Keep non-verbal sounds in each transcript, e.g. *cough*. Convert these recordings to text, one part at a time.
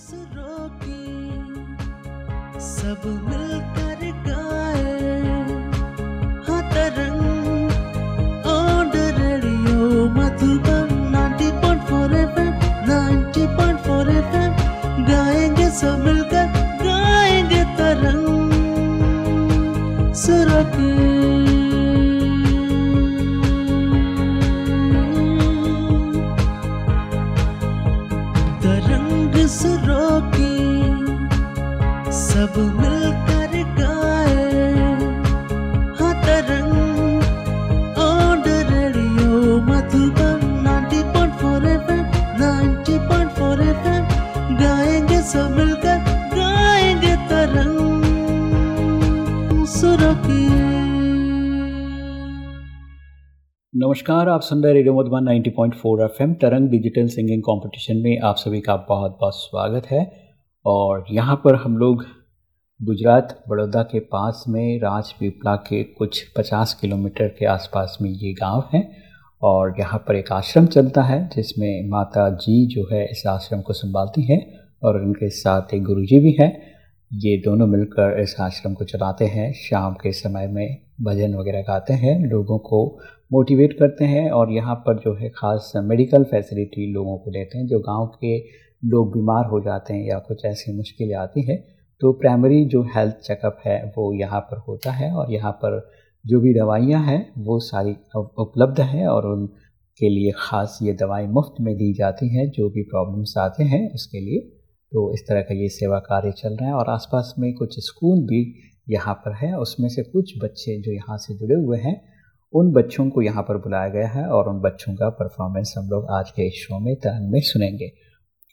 सुरों की सब मिलकर गाए। हाँ Tarang on radio Madhuban 90.4 FM 90.4 FM गाएँगे सब नमस्कार, आप सुन रहे radio Madhuban 90.4 FM, Tarang digital singing competition में आप सभी का बहुत बहुत स्वागत है। और यहाँ पर हम लोग गुजरात बड़ौदा के पास में राजपीपला के कुछ 50 किलोमीटर के आसपास में ये गाँव है और यहाँ पर एक आश्रम चलता है, जिसमें माता जी जो है इस आश्रम को संभालती हैं और उनके साथ एक गुरुजी भी हैं। ये दोनों मिलकर इस आश्रम को चलाते हैं। शाम के समय में भजन वगैरह गाते हैं, लोगों को मोटिवेट करते हैं और यहाँ पर जो है ख़ास मेडिकल फैसिलिटी लोगों को देते हैं, जो गाँव के लोग बीमार हो जाते हैं या कुछ ऐसी मुश्किलें आती हैं तो प्राइमरी जो हेल्थ चेकअप है वो यहाँ पर होता है और यहाँ पर जो भी दवाइयाँ हैं वो सारी उपलब्ध हैं और उनके लिए ख़ास ये दवाई मुफ़्त में दी जाती हैं, जो भी प्रॉब्लम्स आते हैं उसके लिए। तो इस तरह का ये सेवा कार्य चल रहा है और आसपास में कुछ स्कूल भी यहाँ पर है, उसमें से कुछ बच्चे जो यहाँ से जुड़े हुए हैं उन बच्चों को यहाँ पर बुलाया गया है और उन बच्चों का परफॉर्मेंस हम लोग आज के शो में तरंग में सुनेंगे।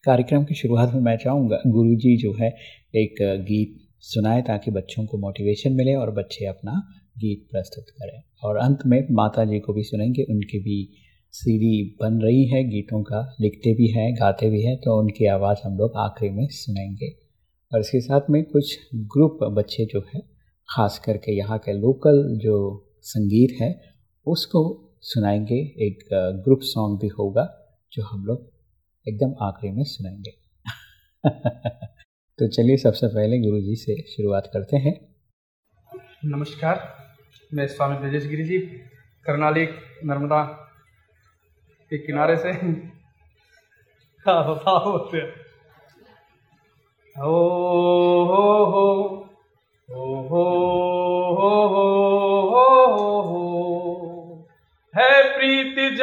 कार्यक्रम की शुरुआत में मैं चाहूँगा, गुरुजी जो है, एक गीत सुनाए ताकि बच्चों को मोटिवेशन मिले और बच्चे अपना गीत प्रस्तुत करें। और अंत में माता जी को भी सुनेंगे, उनकी भी सीडी बन रही है, गीतों का लिखते भी हैं, गाते भी हैं तो उनकी आवाज़ हम लोग आखिरी में सुनेंगे। और इसके साथ में कुछ ग्रुप बच्चे जो है, ख़ास करके यहाँ के लोकल जो संगीत है, उसको सुनाएँगे एक ग्रुप सॉन्ग भी होगा, जो हम लोग एकदम आखिरी में सुनाएँगे। *laughs* तो चलिए सबसे पहले गुरुजी से शुरुआत करते हैं। नमस्कार, मैं स्वामी ब्रजेश गिरी जी, करनाली, नर्मदा के किनारे से। *laughs* हो हो हो हो।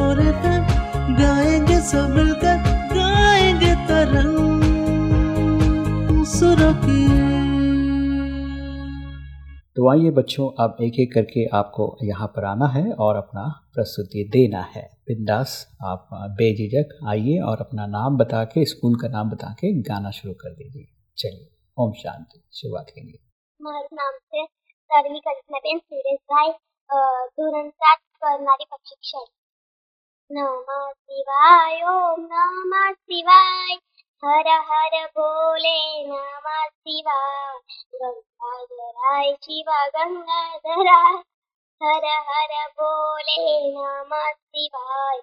और गाएँगे सब मिलकर गाएँगे तरंग तो आइए बच्चों अब एक एक करके आपको यहाँ पर आना है और अपना प्रस्तुति देना है। बिंदास आप बेझिझक आइए और अपना नाम बता के स्कूल का नाम बता के गाना शुरू कर दीजिए। चलिए ओम शांति शुरुआत के लिए नाम से नमः शिवाय, ओम नमः शिवाय। हर हर भोले नमः शिवाय। गंगाधराय, शिवा गंगाधराय। हर हर भोले नमः शिवाय।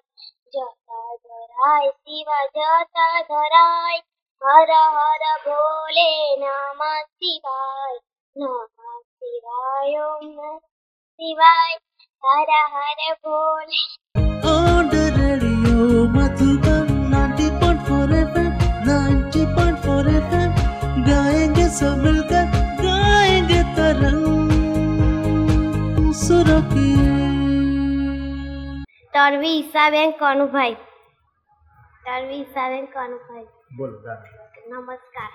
जटाधराय, शिव जताधराय हर हर भोले नमः शिवाय। नमः शिवाय, ओम शिवाय। हर हर भोले on the radio Madhuban 90.4 FM 90.4 FM गाएंगे सब मिलकर गाएंगे तरंग सुरों की તરવી ઈસાબેન કનુભાઈ તરવી ઈસાબેન કનુભાઈ બોલો ગાના નમસ્કાર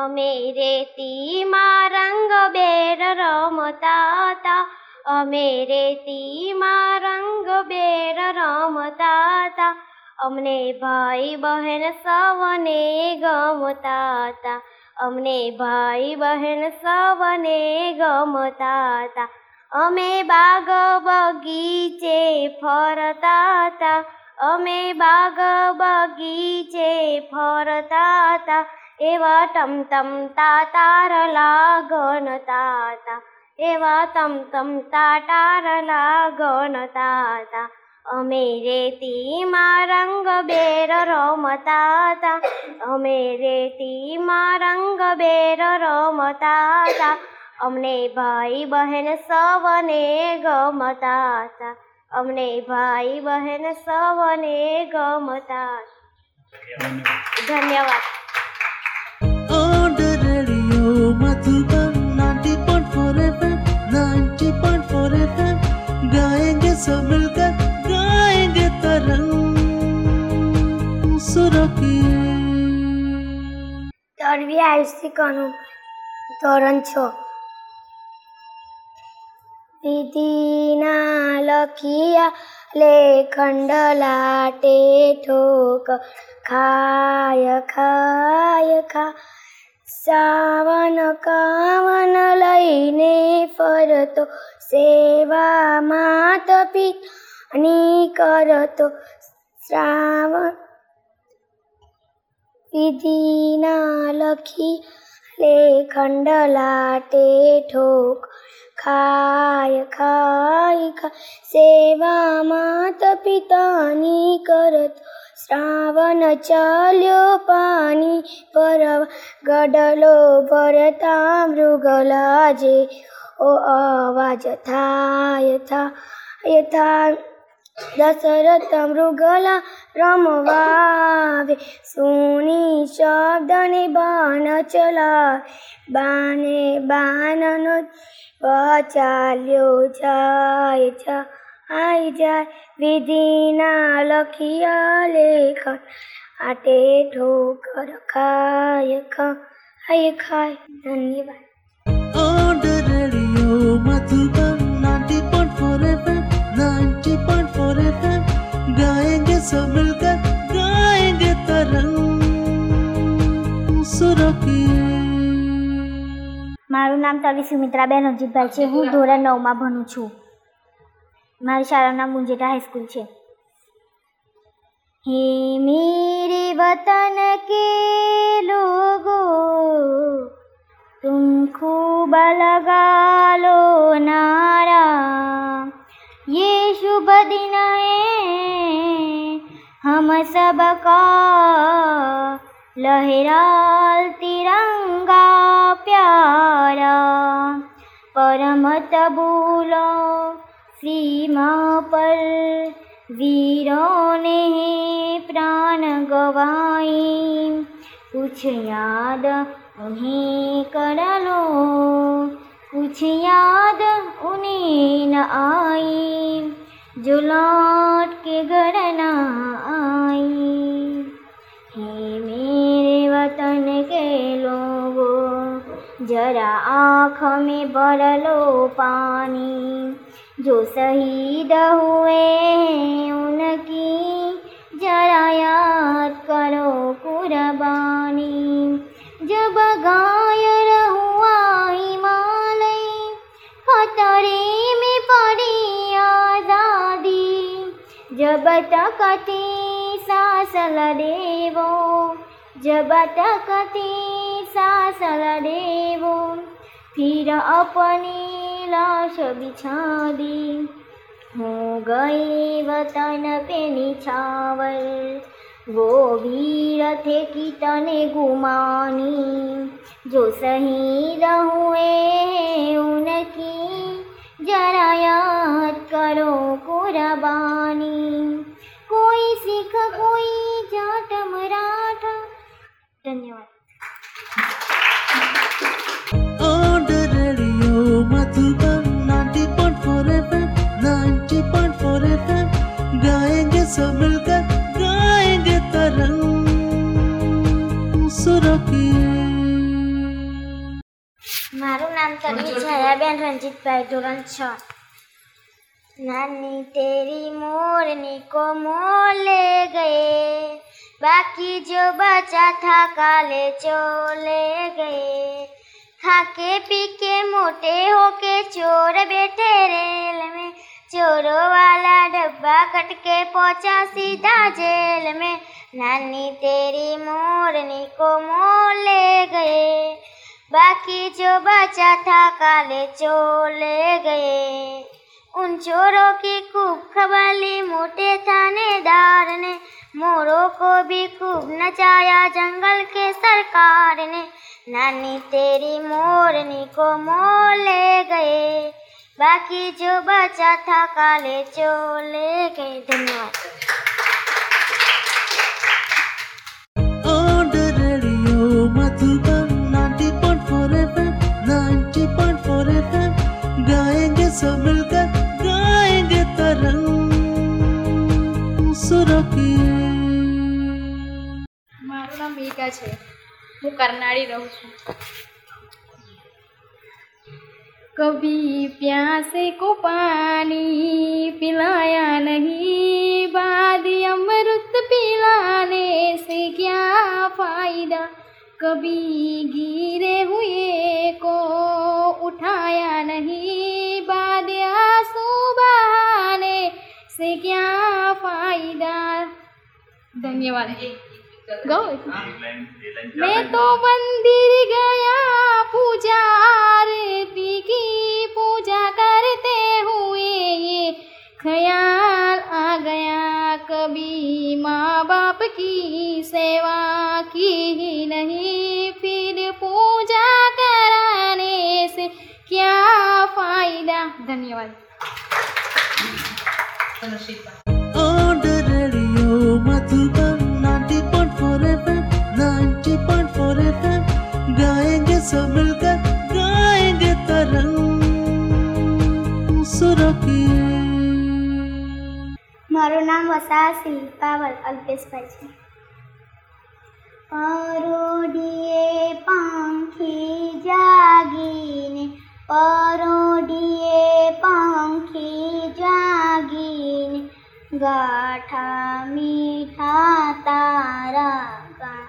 અમે રેતીમાં રંગ બેર રમતા હતા અમે રેતીમાં રંગ બેર રમતા અમને ભાઈ બહેન સૌને ગમતા અમને ભાઈ બહેન સૌને ગમતા અમે બાગ બગીચે ફરતા અમે બાગ બગીચે ફરતા હતા એવા ટમટમતા તારલા ગણતા હતા એવા તમ તારલા ગણતા હતા અમે રેતીમાં રંગ બેર રમતા હતા અમે રેતીમાં રંગ બેર રમતા હતા અમને ભાઈ બહેન સવને ગમતા હતા અમને ભાઈ બહેન સવને ગમતા ધન્યવાદ. सब मिलकर गाएंगे तरंग सुरों की તરવી આયુષી કનુ ધોરણ છ વિધિના લખિયા લેખંડ લાટે ઠોક ખાય ખાય ખા સાવન કાવન લઈને ફરતો સેવામાં તપી ની કરતો શ્રાવણ વિધિના લખી લેખંડ લાટે ઠોક ખાય ખાય ખા સેવામાં પિતાની કરત શ્રાવણ ચાલ્યો પાણી પરવા ગડલો ભરતા મૃગલા જે ઓ અવાજ થાય થાય થાય દશરથ મૃગલા રમવાવે સુની શબ્દને બાણ ચલાવે બાને બાનનો ચાલ્યો જાય જાય જાય વિધિના લખિયા લેખન આટે ઠોકર ખાય ખાય ખાય ધન્યવાદ મારું નામ તવી સુમિત્રાબેન અજીતભાઈ છે હું ધોરણ નવમાં ભણું છું મારી શાળાનું નામ મુંજેટા હાઈસ્કૂલ છે હે મેરે વતન કે લોગો तुम खूब लगा लो नारा ये शुभ दिन है हम सबका लहराल तिरंगा प्यारा, परम मत भूलो सीमा पर वीरों ने प्राण गवाई कुछ याद उन्हें कर लो, कुछ याद उन्हें न आई जो लौट के घर न आई हे मेरे वतन के लोगों, जरा आँख में भर लो पानी। जो शहीद हुए उनकी जरा याद करो कुर्बानी। जब गायर हुआ हिमालय, खतरे में पड़ी आज़ादी। जब तक थी सांस लड़े वो जब तक थी सांस लड़े वो फिर अपनी लाश बिछा दी हो गए वतन पे निछावर वो वीर थे कितने गुमानी। जो शहीद हुए उनकी, जरा याद करो कुर्बानी। कोई सिख, कोई धन्यवाद On the radio, Madhuban 90.4 FM, 90.4 गाएंगे सब मिलकर गाएंगे तरंग सुरों की મારું નામ તન્વી છાયાબેન રંજીતભાઈ ધોરણ છ नानी तेरी मोरनी को मोर ले गए। बाकी जो बचा था काले चोले गए। खाके पी के मोटे होके चोर बैठे रेल में। चोरों वाला डब्बा कट के पहुँचा सीधा जेल में। नानी तेरी मोरनी को मोर ले गए। बाकी जो बचा था काले चोले गए। उन चोरों की खूब खबली मोटे थानेदार ने। मोरों को भी खूब नचाया जंगल के सरकार ने। नानी तेरी मोरनी को मोर ले गए। बाकी जो बचा था काले चोले गए धन्यवाद। On सुरों की મારું નામ મેઘા છે હું કરનાળી રહું છું कभी प्यासे को पानी पिलाया नहीं बाद अमृत पिलाने से क्या फायदा कभी गिरे हुए को उठाया नहीं बाद आंसू बहाने से क्या फ़ायदा? धन्यवाद। गाओ मैं तो मंदिर गया पूजा आरती की। पूजा करते हुए ये ख्याल आ गया कभी माँ बाप की। On the radio, Madhuban 90.4 FM, 90.4 FM, गाएंगे सब मिलकर गाएंगे तरंग सुरों की મારું નામ વસા શિલ્પાવલ અલ્પેશભાઈ છે પરોડીએ પંખી જાગીને પરોડીએ પંખી જાગીને ગાઠા મીઠા તારા ગા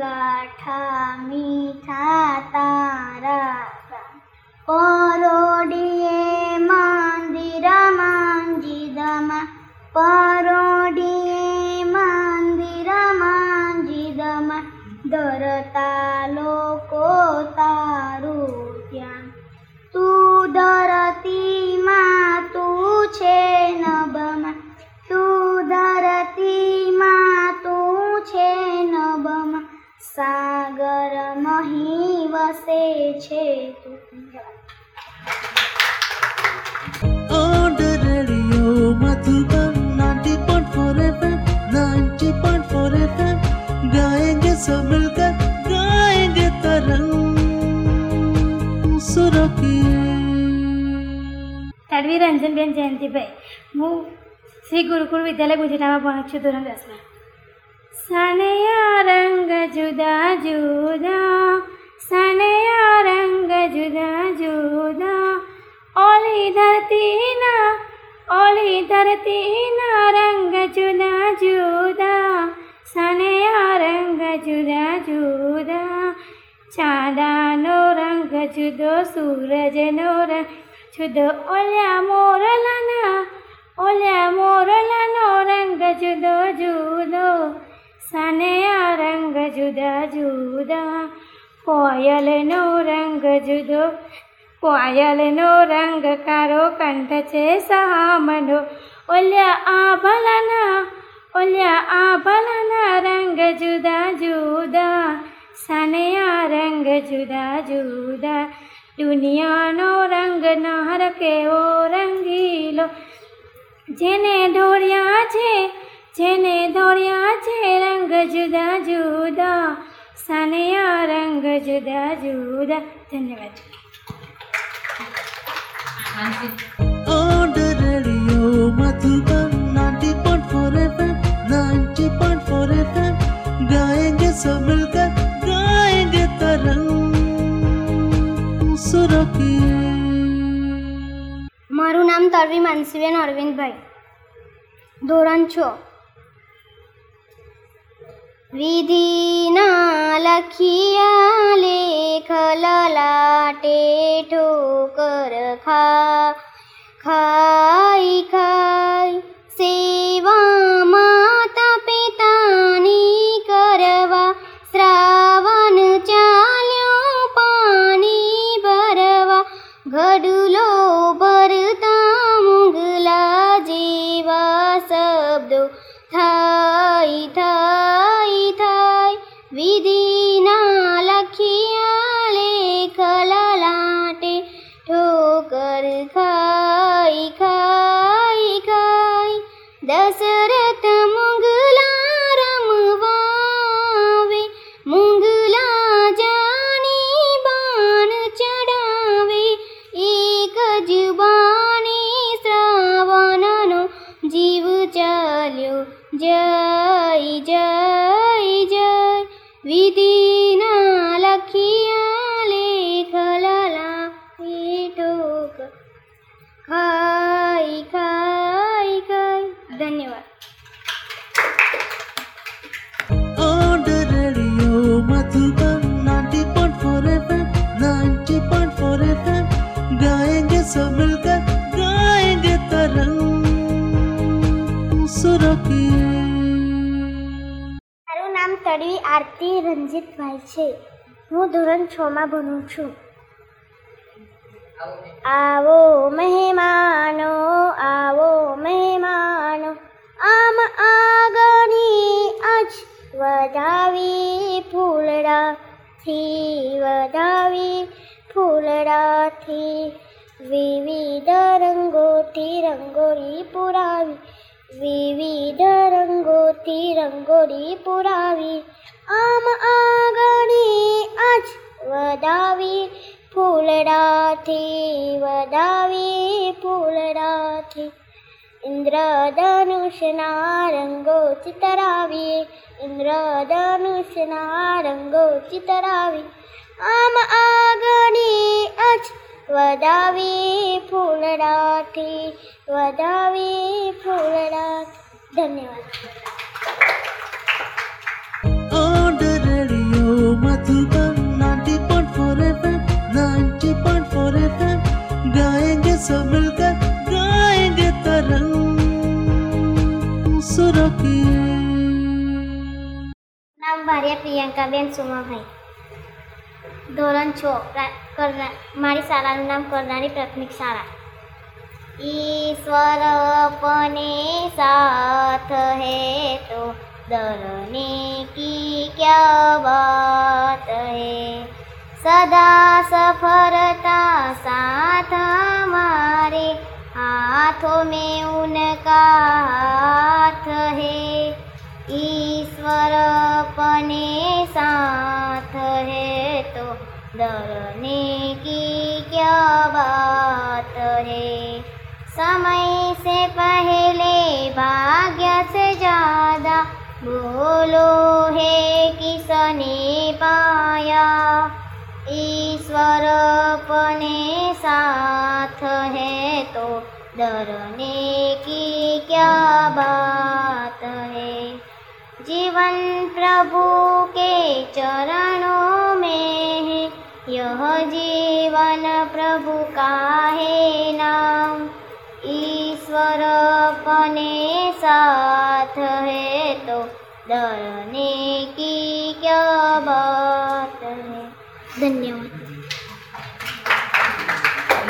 ગાઠા મીઠા તારા પરોડીએ મંદિર માંજીદમાં. પરોડીએ મંદિર માંજીદમાં. ધરતા લોકો તારું ત્યાં તું ધરતીમાં તું છે. 90.4 FM, 90.4 FM, गाएंगे सब मिलकर गाएंगे तरंग सुरों की તડવી રંજનબેન જયંતિભાઈ હું શ્રી ગુરુકુળ વિદ્યાલય ગુજરાતમાં ભણું છું ધોરણ દસમાં સનયા રંગ જુદા જુદા સનયા રંગ જુદા જુદા ઓલી ધરતીના ओली धरती ना रंग जुदा जुदा सनया रंग जुदा जुदा। चांदा नो रंग जुदो सूरज नो रंग। जुदो ओल्या मोरलाना मोर मोरलानो रंग जुदो जुदो। सनया रंग जुदा जुदा, कोयल नो रंग जुदो। કોયલનો રંગ કારો કંઠ છે સામનો ઓલ્યા આભલાના ઓલ્યા આભલાના રંગ જુદા જુદા સાનેયા રંગ જુદા જુદા દુનિયાનો રંગ નહર કેવો રંગીલો જેને દોર્યા છે જેને દોર્યા છે રંગ જુદા જુદા સાનિયા રંગ જુદા જુદા ધન્યવાદ On the radio, Madhubam 90.4 FM, 90.4 FM, गाएँगे सब मिलकर, गाएँगे तरंग सुरों की મારું નામ તરવી માનસીબેન અરવિંદભાઈ ધોરણ છો વિધિના લખિયા લેખ લલાટે ઠોકર ખા ખાઈ ખાઈ સેવા માતા પિતાની કરવા શ્રાવણ હું માં ભણું છું. આવો મહેમાનો આવો મહેમાનો, આમ આગળી આજ વધાવી ફૂલડાથી વધાવી ફૂલડાથી વિવિધ રંગોથી રંગોળી પુરાવી, વિવિધ રંગોથી રંગોળી પુરાવી, આમ આગળી આજ વધાવી ફૂલડાથી વધાવી ફૂલડાથી ઇન્દ્રધનુષના રંગો ચિતરાવીએ ઇન્દ્રધનુષના રંગો ચિતરાવી આમ આગળી આજ વધાવી ફૂલડાથી વધાવી ફૂલડાથી ધન્યવાદ सब मिलकर गाएंगे तरंग सुरों की નામ ભારિયા પ્રિયંકાબેન સુમાભાઈ ધોરણ છ પ્રા- કરના મારી શાળાનું નામ કરનારી પ્રાથમિક શાળા ईश्वर अपने साथ है तो डरने की क्या बात है सदा सफलता साथ हमारे हाथों में उनका हाथ है। ईश्वर अपने साथ है तो डरने की क्या बात है? समय से पहले भाग्य से ज़्यादा बोलो है किसने पाया? ईश्वर अपने साथ है तो डरने की क्या बात है? जीवन प्रभु के चरणों में है, यह जीवन प्रभु का है नाम। ईश्वर अपने साथ है तो डरने की क्या बात है? धन्यवाद On the radio, Madhuban 90.4 FM, 90.4 FM, गाएँगे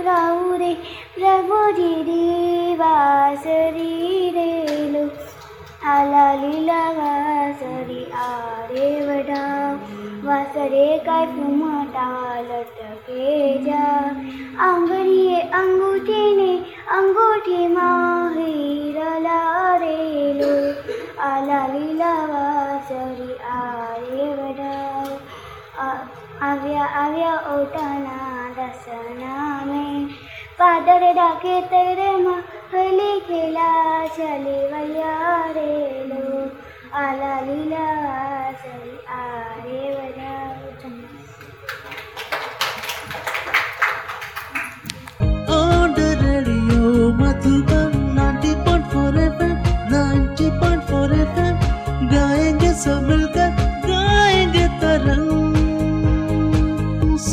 રે ઉતરાવું રે પ્રભુજી રે વાસરી રે લો આ લાલીલા વાસરી આ રે વઢાવ વાસરે કાંઈ ફૂમટા લટકે જા આંગળીએ અંગૂઠીને અંગૂઠીમાં હીરા રેલો આલા લીલા વાસળી આરે વડાવ આ- આવ્યા આવ્યા ઓટાના દસના મેં પાદર ડાકે તેરેમાં હલી ખેલા ચલી વૈયા રેલો આલા લીલા વાસળી આરે વડાવ On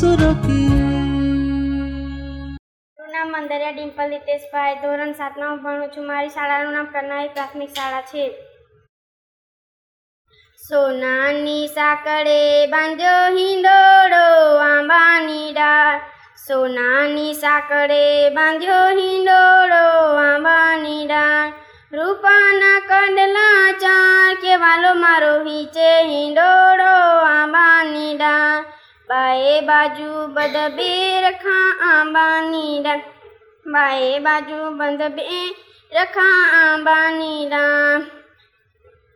મારું નામ મંદરિયા ડિમ્પલ હિતેશભાઈ ધોરણ સાતમાં ભણું છું. મારી શાળાનું નામ કરનારી પ્રાથમિક શાળા છે. સોનાની સાકળે બાંધ્યો હિંડોળો આંબાની ડાળ. સોનાની સાકળે બાંધ્યો હિંડોળો આંબાની ડાળ. રૂપાના કંડલા ચાર કેવાલો મારો હિંચે હિંડોળો આંબાની ડાળ. બાએ બાજુ બધ બે રખા આંબાની ડાળ બાએ બાજુ બંધ બે રખા આંબાની ડાળ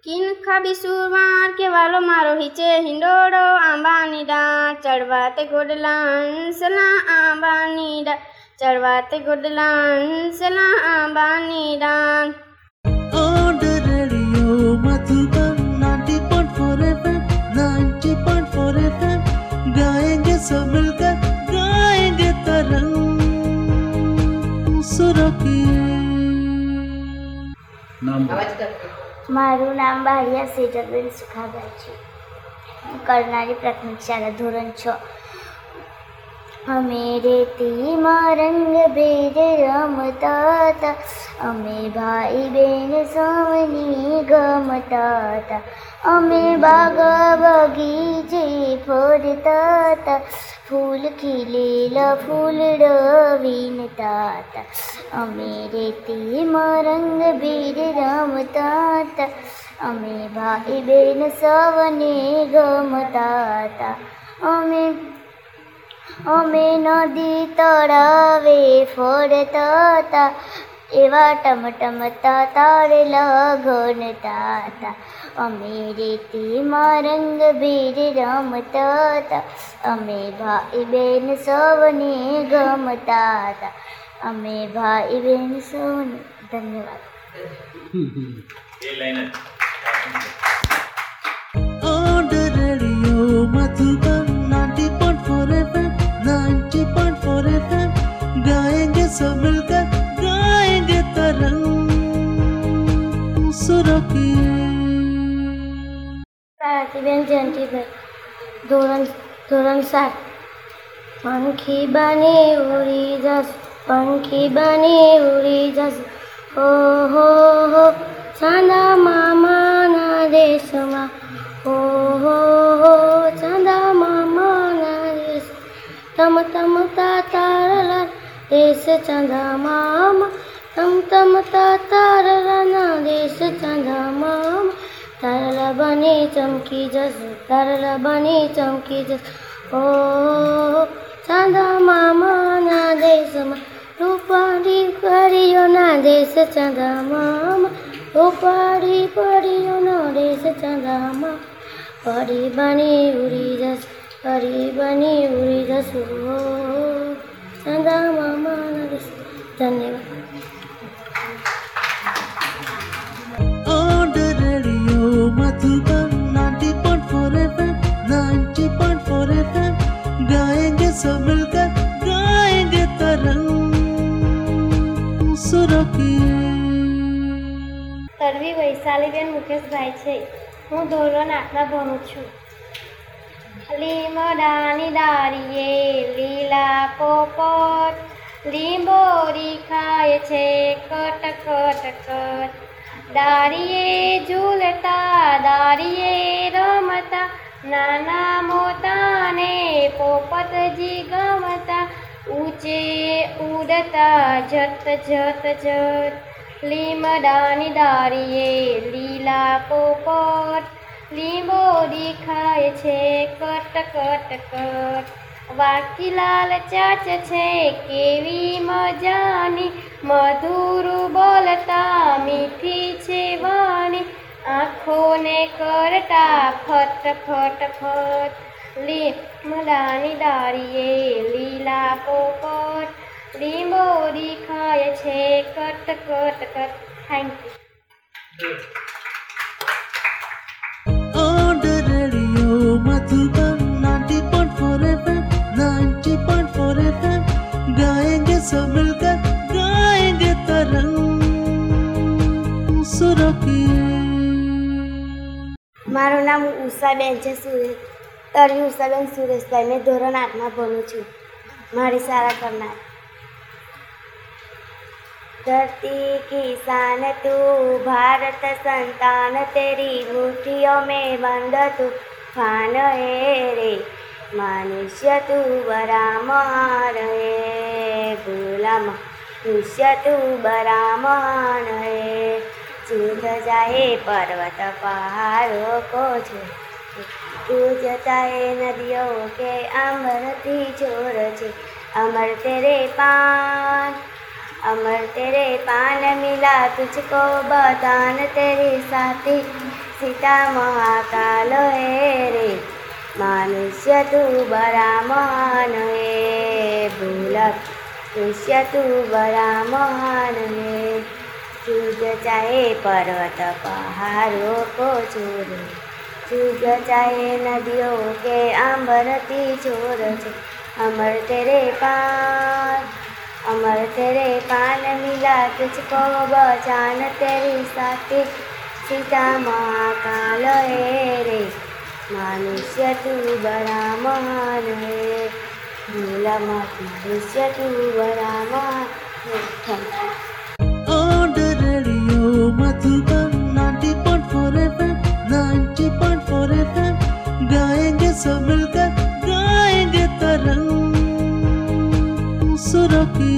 કિન ખાબી સુરવાર કે વાલો મારો હિચે હિંડોળો આંબાની ડાળ ચડવા તે ગોડલા હંસલા આંબાની ડાળ ચડવા તે ગોડલા હંસલા આંબાની ડાળ सब मिलकर गाएंगे तरंग सुरों की नाम મારું નામ બારિયા સેજલબેન સુખાભાઈ છે હું કરનારી પ્રાથમિક શાળા ધોરણ છ અમે રેતીમાં રંગભેદ રમતા હતા અમે ભાઈ બેન સૌની ગમતા હતા અમે બાગ બગીચે ફરતા હતા ફૂલ ખીલેલા ફૂલ વીણતા હતા અમે રેતીમાં રંગભેદ રમતા હતા અમે ભાઈ બેન સૌને ગમતા હતા અમે અમે નદી તળાવે ફરતા હતા એવા ટમટમતા તારેલા ગણતા હતા અમે રેતીમાં રંગભેર રમતા હતા અમે ભાઈ બેન સૌને ગમતા હતા અમે ભાઈ બેન સૌને ધન્યવાદ सब मिलकर गाएंगे तरंग सुरों की પાર્થિબેન જયંતિભાઈ ધોરણ ધોરણ સાત પંખી બને ઉડી જશ પંખી બને ઉડી જશ હો હો હો ચાંદા મામાના દેશમાં હો હો હો ચાંદા મામાના દેશ તમ તમ તા देश चंदा माम, तम तम ता तार रना, देश चंदा माम। तरल बनी चमकी जस, तरल बनी चमकी जस। ओ चंदा मामा, ना देश मा। रूपारी परियो ना देश चंदा माम। रूपारी परियो ना देश चंदा मामा। परी बने उड़ी जस, परी बनी उड़ी जस, ओ। the radio, Madhuban 90.4 FM, 90.4 FM, गाएंगे सब मिलकर गाएंगे तरंग सुरों की તરવી વૈશાલીબેન મુકેશભાઈ છે હું ધોરણ આઠમાં ભણું છું લીમડાની દારીએ લીલા પોપટ લીંબોરી ખાય છે, કટ કટ કટ. દાળીએ ઝૂલતા દાળીએ રમતા, નાના મોતાને પોપટજી ગમતા. ઊંચે ઉડતા, જત જત જત. લીમડાની દારીએ લીલા પોપટ લીંબો દેખાય છે, કટ કટ કટ. વાકીલાલ ચાચ છે, કેવી મજાની. મધુરું બોલતા, મીઠી છે વાણી. આંખોને કરતા, ફટ ફટ ફટ. લીમડાની દાળીએ લીલા પોપટ. લીંબો દેખાય છે, કટ કટ કટ. થેન્ક યુ મારું નામ ઉષાબેન છે સુરેશ તરી ઉષાબેન સુરેશભાઈ મેં ધોરણ આઠમાં ભણું છું મારી શાળા કરનાર धरती किसान तू भारत संतान तेरी मुठियों में बंद तूफान है रे मनुष्य तू बड़ा महान है भोला मनुष्य तू बड़ा महान है चूज़ जाए पर्वत पहाड़ों को छे चूज़ जाए नदियों के अमरती छोर छे अमर तेरे पान अमर तेरे पान मिला तुझको बदान तेरे साथी सीता महाकाल है रे मनुष्य तू बड़ा महान है भूला मनुष्य तू बड़ा महान है चूज़ चाहे पर्वत पहाड़ों को छोड़ चूज़ चाहे नदियों के आंबरती छे। अमर तेरे पान अमर तेरे पान मिला तुझको बचान तेरी साथी। सीता महाकाल रे, मनुष्य तू बड़ा महान है। भोला मनुष्य तू बड़ा महान है. सब मिलकर गाएंगे तरंग सुरों की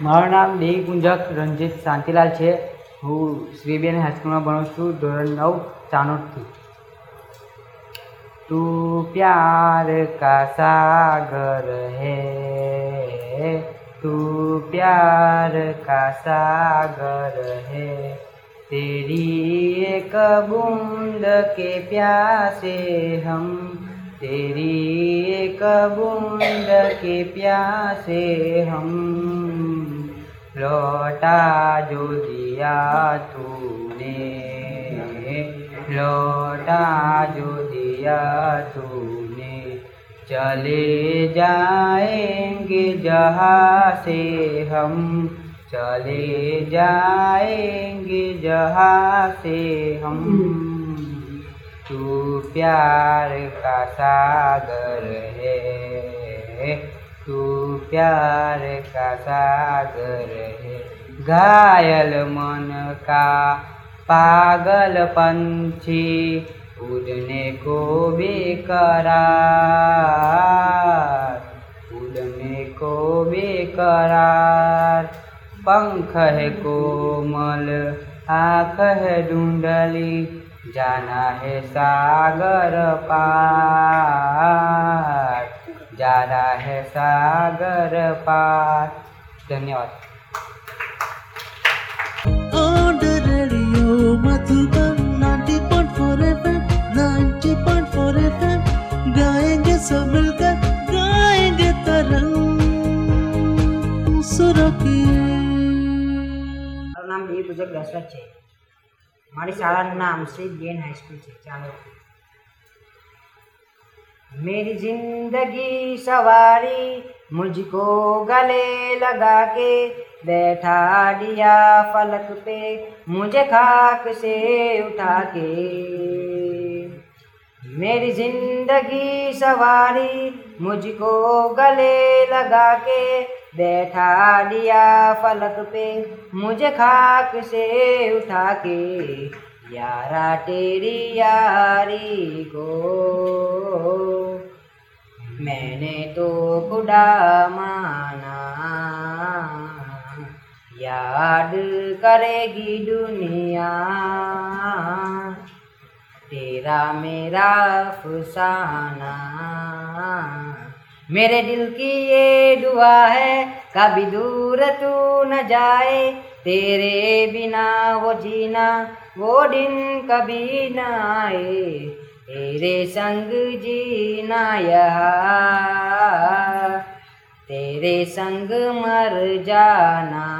મારું નામ દેવી કુંજક રંજીત શાંતિલાલ છે હું શ્રીબેન હાઈસ્કૂલમાં ભણું છું ધોરણ નવ ચાનોદથી તું પ્યાર કા સાગર હે तू प्यार का सागर है। तेरी एक बूंद के प्यासे हम, तेरी एक बूंद के प्यासे हम। लौटा जो दिया तूने, लौटा जो दिया तूने। चले जाएँगे जहाँ से हम। चले जाएँगे जहाँ से हम। तू प्यार का सागर है। तू प्यार का सागर है। घायल मन का पागल पंछी उड़ने को बेकरार, उड़ने को बेकरार। पंख है कोमल, आँख है ढूंढली जाना है सागर पार। जाना है सागर पार। धन्यवाद। गाएंगे सब मिलकर गाएंगे तरंग सुरों की મારું નામ દેવી પૂજક દશરથ છે મારી શાળાનું નામ શ્રી જૈન હાઈસ્કૂલ છે ચાલો मेरी जिंदगी सवारी मुझको गले लगा के बैठा दिया फलक पे मुझे खाक से उठा के मेरी ज़िंदगी सवारी मुझको गले लगा के बैठा दिया फलक पे, मुझे खाक से उठा के, यारा तेरी यारी को। मैंने तो खुदा माना, याद करेगी दुनिया। तेरा मेरा फुसाना मेरे दिल की ये दुआ है, कभी दूर तू न जाए। तेरे बिना वो जीना, वो दिन कभी न आए। तेरे संग जीना यहाँ। तेरे संग मर जाना।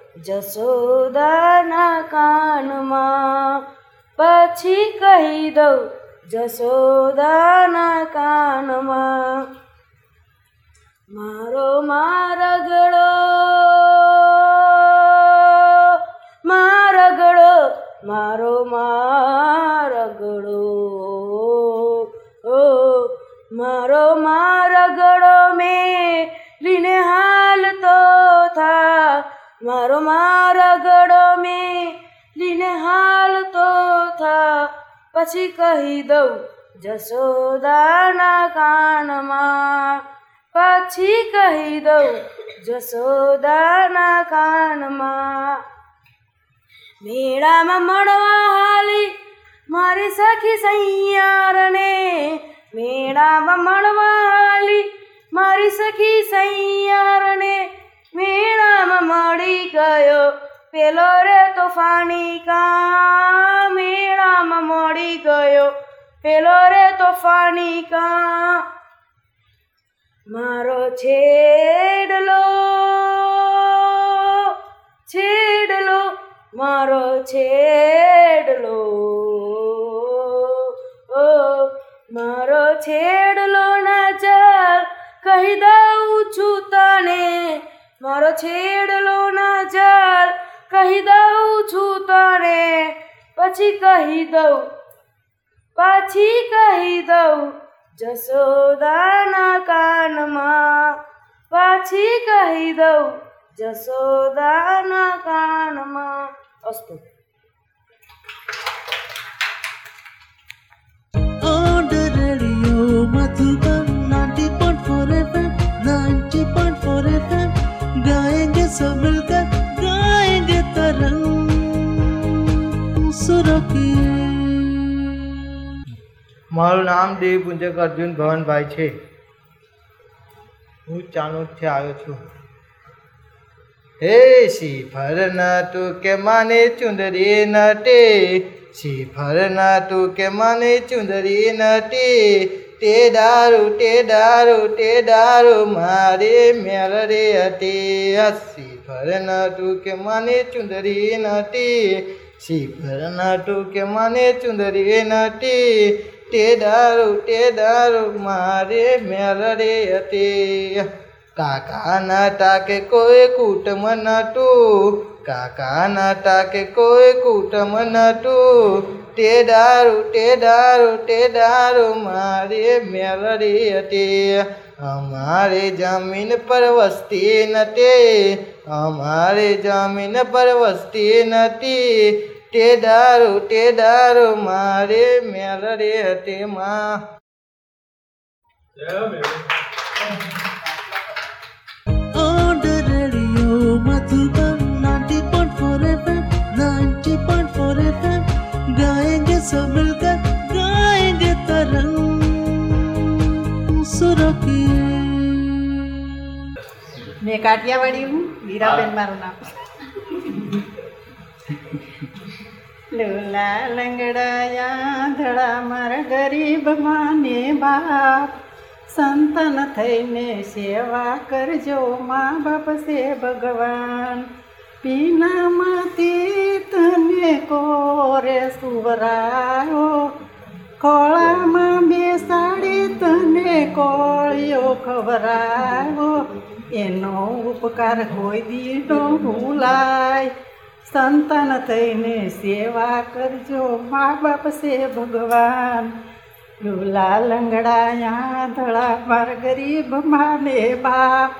જશોદાના કાનમાં પછી કહી દઉં, જશોદાના કાનમાં, મારો મારગડો મારગડો, મારો મારગડો, ઓ, મારો મારગડો મેં લીને હાલતો થા મારો મારગડો મેં લીને હાલતો થા. પછી કહી દઉં જસોદાના કાનમાં. પછી કહી દઉં જસોદાના કાનમાં. મેળામાં મળવા હાલી મારી સખી સૈયારને. મેળામાં મળવા હાલી મારી સખી સૈયારને. મેળામાં મળી ગયો. પેલો રે તોફાની કા મેળામાં મળી ગયો. પેલો રે તોફાની કા મારો છેડલો છેડલો, મારો છેડલો. ઓ, મારો છેડલો ના ચાલ કહી દઉં છું તને. મારો છેડલો નજર કહી દઉં છું તને, પછી કહી દઉં, પાછી કહી દઉં જસોદાના કાનમાં, પાછી કહી દઉં જસોદાના કાનમાં. અસ્તુ. મારું નામ દેવ પુંજક અર્જુન ભવનભાઈ છે. હું ચાણોદથી આવ્યો છું. હે શ્રીફર ન તું કે માને ચુંદરી નટે શ્રીફર ન તું કે માને ચુંદરી નટે, તે દારૂ તે દારૂ તે દારૂ મારે મેર રે હટે. શ્રીફર ન તું કે માને ચુંદરી નટે શિફર ન તું કે માને ચુંદરી નટે તે દારૂ તે દારૂ મારે મેળ રે હટે કાકાના ટાકે કોઈ કુટુંબ નતું કાકાના ટાકે કોઈ કુટુંબ નતું તે દારૂ તે દારૂ તે દારૂ મારે મેળડી હતી અમારે જમીન પર વસ્તી નથી અમારે જમીન પર વસ્તી નથી તે દારૂ તે દારૂ મારે મેળડી હતી માં On the radio, Madhuban 90.4 FM, 90.4 FM, गाएंगे सब मिलकर गाएंगे तरंग सुरों की મેં કાઠિયાવાડી હું વીરાબેન મારું નામ લોલા લંગડાયા ધડા મારા ગરીબ માને બાપ. સંતન થઈને સેવા કરજો મા બાપ સે ભગવાન. પીનામાંથી તને કોરે સુવરાયો. ખોળામાં બેસાડી તને કોળિયો ખવરાયો. એનો ઉપકાર કોઈ દીનો ભૂલાય. સંતાન થઈને સેવા કરજો મા બાપ છે ભગવાન લુલા લંગડાયા ધળા માર ગરીબ માને બાપ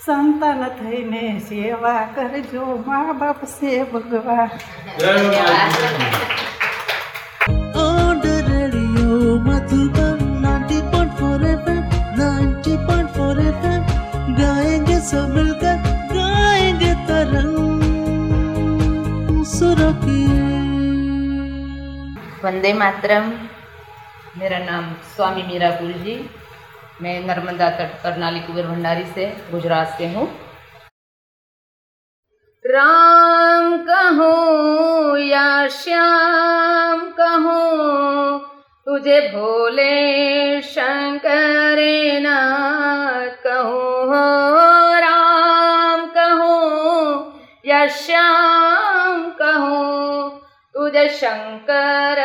સંતાન થઈને સેવા કરજો મા બાપ છે ભગવાન On वंदे मातरम। मेरा नाम स्वामी मीरापुर जी मैं नर्मदा तट, करनाली कुबेर भंडारी से गुजरात से हूँ। राम कहो या श्याम कहूँ, तुझे भोले शंकर नाथ कहूँ। हो राम कहूँ या श्याम कहो, तुझे शंकर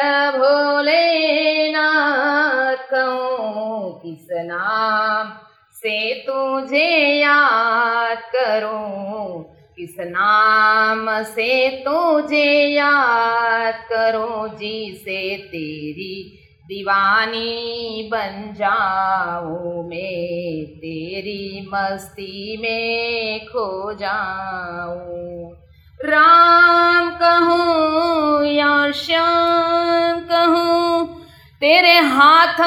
से तुझे याद करूँ? किस नाम से तुझे याद करूँ? से तेरी दीवानी बन जाऊँ मैं, तेरी मस्ती में खो जाऊँ। राम कहूँ या श्याम कहूँ तेरे हाथ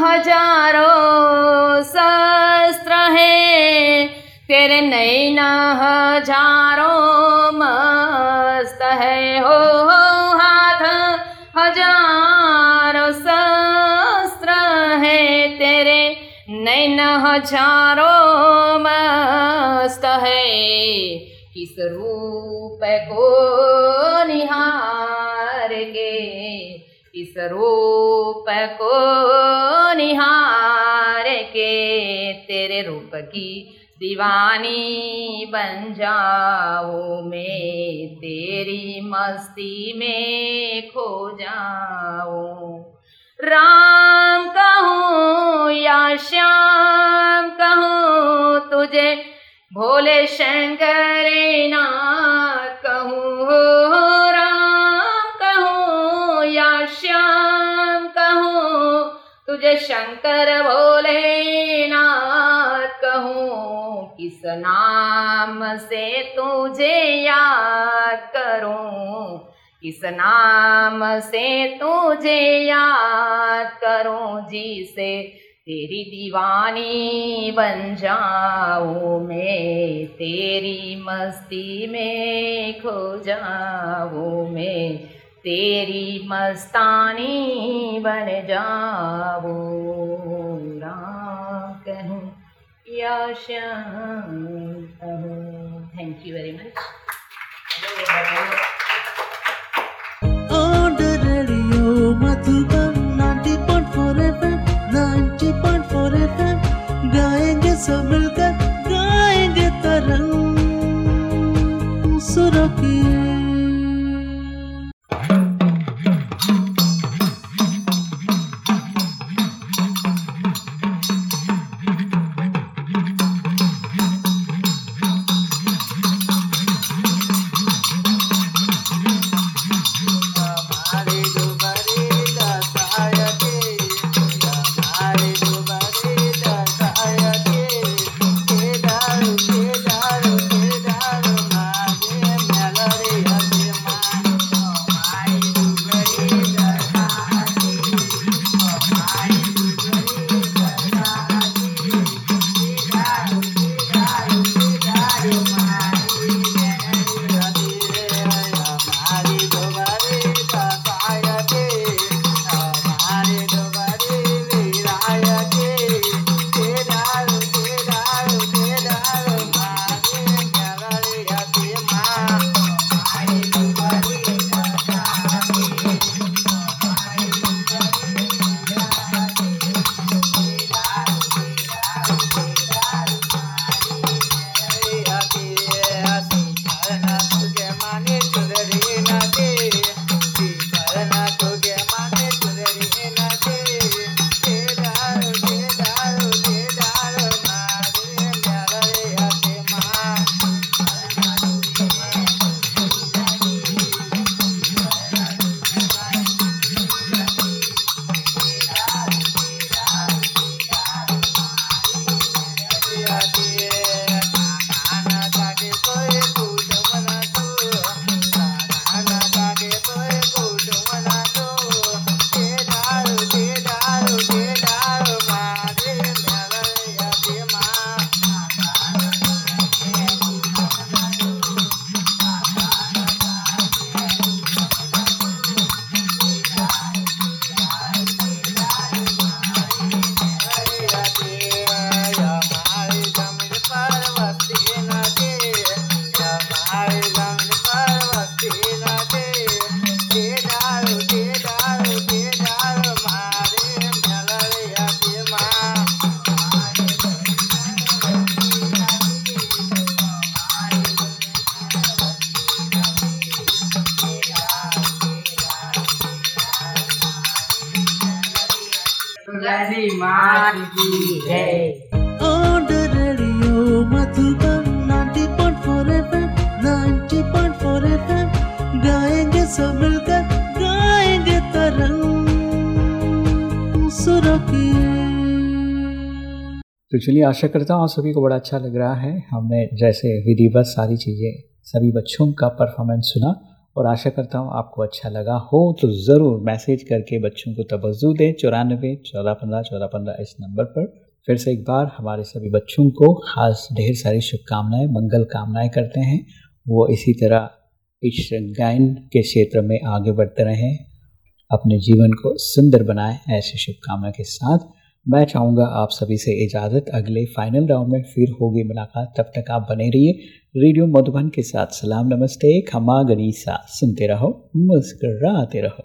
हज़ारों शस्त्र है, तेरे नैना हज़ारों मस्त है। हो हाथ हज़ारों शस्त्र है, तेरे नैना हज़ारों मस्त है। किस रूप को निहार इस रूप को निहार के तेरे रूप की दीवानी बन जाओ मैं, तेरी मस्ती में खो जाओ। राम कहूँ या श्याम कहूँ तुझे भोले शंकर नाथ कहूँ। शंकर भोले नाथ कहूँ किस नाम से तुझे याद करूँ? किस नाम से तुझे याद करूँ? जिसे तेरी दीवानी बन जाऊँ मैं, तेरी मस्ती में खो जाऊँ मैं तेरी मस्तानी बन जाऊँ राम कहूँ या श्याम कहूँ thank you very much On the radio, Madhuban 90.4 FM, 90.4 FM, गाएँगे सब माँ की जय On the radio, Madhuban 90.4 FM, 90.4 FM, गाएँगे सब मिलकर गाएँगे तरंग सुरों की तो चलिए आशा करता हूँ आप सभी को बड़ा अच्छा लग रहा है। हमने जैसे विधिवत सारी चीज़ें सभी बच्चों का परफॉर्मेंस सुना। और आशा करता हूँ आपको अच्छा लगा हो तो ज़रूर मैसेज करके बच्चों को तवज्जो दें। चौरानबे, चौदह पंद्रह चौदह पंद्रह इस नंबर पर। फिर से एक बार हमारे सभी बच्चों को खास ढेर सारी शुभकामनाएँ, मंगल कामनाएँ करते हैं। वो इसी तरह इस गायन के क्षेत्र में आगे बढ़ते रहें। अपने जीवन को सुंदर बनाएँ, ऐसी शुभकामना के साथ। मैं चाहूँगा आप सभी से इजाज़त। अगले फाइनल राउंड में फिर होगी मुलाकात। तब तक आप बने रहिए रेडियो मधुबन के साथ। सलाम, नमस्ते, खमा गनीसा। सुनते रहो, मुस्कराते रहो।